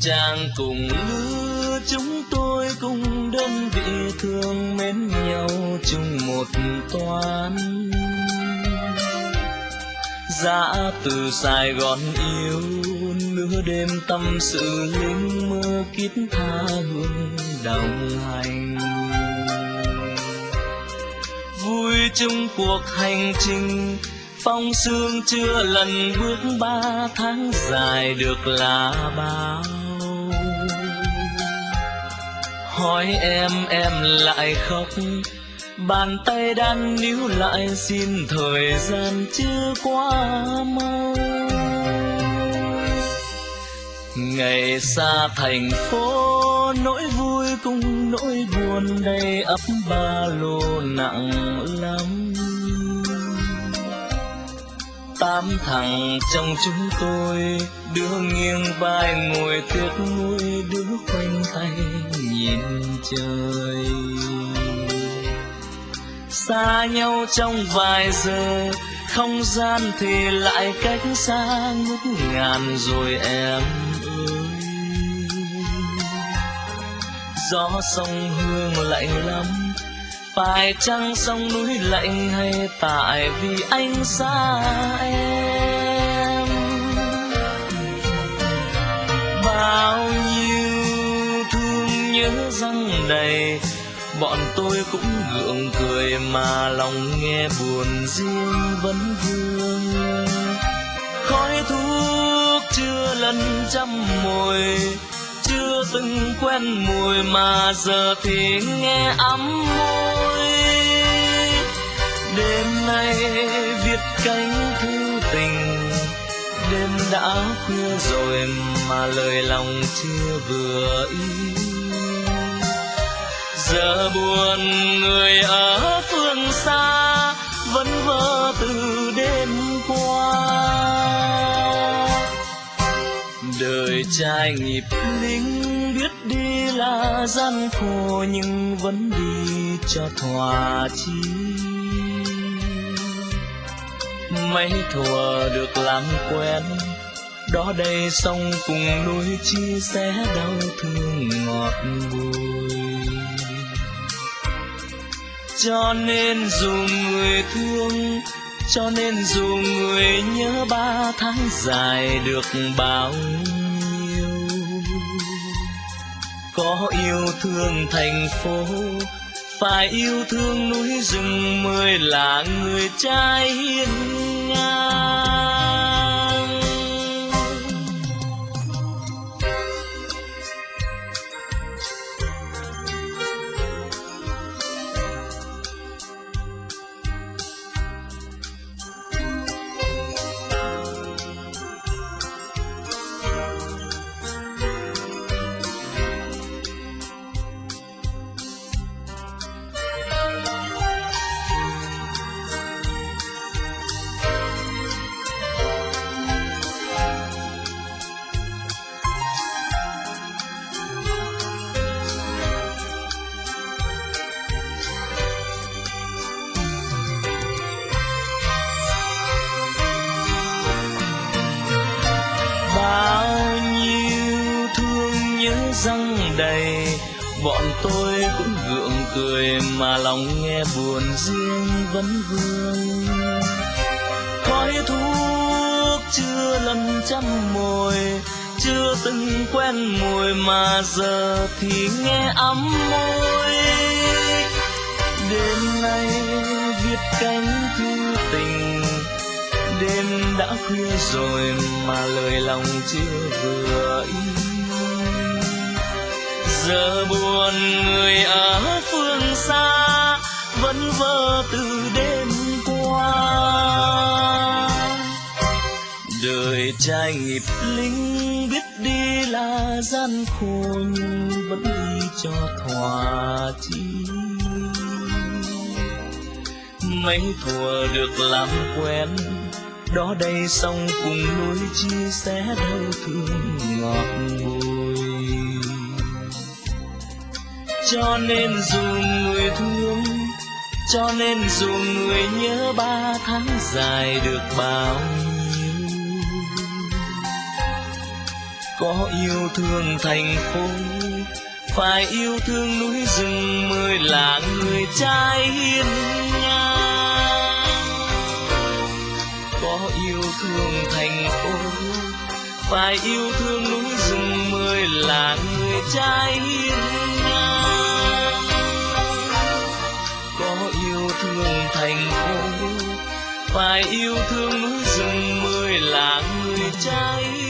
trang cùng lứa, chúng tôi cùng đơn vị thương mến nhau chung một toán. Dã từ sài gòn yêu, nửa đêm tâm sự linh mơ kiếp tha hương đồng hành. Vui chung cuộc hành trình, phong sương chưa lần bước ba tháng dài được là bao hỏi em em lại khóc. Bàn tay đan níu lại, xin thời gian chưa quá mau. Ngày xa thành phố, nỗi vui cùng nỗi buồn đầy ấp ba lô nặng lắm. Tám thằng trong chúng tôi, đứa nghiêng vai ngồi tiếc nuối đứa khoanh tay nhìn trời. Xa nhau trong vài giờ, không gian thì lại cách xa ngút ngàn rồi em ơi. Gió sông hương lạnh lắm, phải chăng sông núi lạnh hay tại vì anh xa em? Bao nhiêu răng đầy. Bọn tôi cũng gượng cười mà lòng nghe buồn riêng vẫn vương khói thuốc chưa lần trăm mồi, chưa từng quen mùi mà giờ thì nghe ấm môi. Đêm nay viết cánh thư tình, đêm đã khuya rồi mà lời lòng chưa vừa ý giờ buồn người ở phương xa vẫn vơ từ đêm qua. Đời trai nghiệp lính biết đi là gian khổ nhưng vẫn đi cho thỏa chí. Mấy thùa được làm quen, đó đây sông cùng núi chia sẻ đau thương ngọt bùi cho nên dù người thương, cho nên dù người nhớ ba tháng dài được bao nhiêu. Có yêu thương thành phố, phải yêu thương núi rừng mới là người trai hiên ngang. Đây. Bọn tôi cũng gượng cười mà lòng nghe buồn riêng vẫn vương. Khói thuốc chưa lần trăm mồi, chưa từng quen mùi mà giờ thì nghe ấm môi. Đêm nay viết cánh thư tình, đêm đã khuya rồi mà lời lòng chưa vừa ý giờ buồn người ở phương xa vẫn vơ từ đêm qua. Đời trai nghiệp lính biết đi là gian khổ nhưng vẫn đi cho thỏa chí. Mấy thùa được làm quen, đó đây sông cùng núi chia sẻ đau thương ngọt cho nên dù người thương, cho nên dù người nhớ ba tháng dài được bao nhiêu. Có yêu thương thành phố, phải yêu thương núi rừng mới là người trai hiên ngang. Có yêu thương thành phố, phải yêu thương núi rừng mới là người trai phải yêu thương núi rừng mới là người trai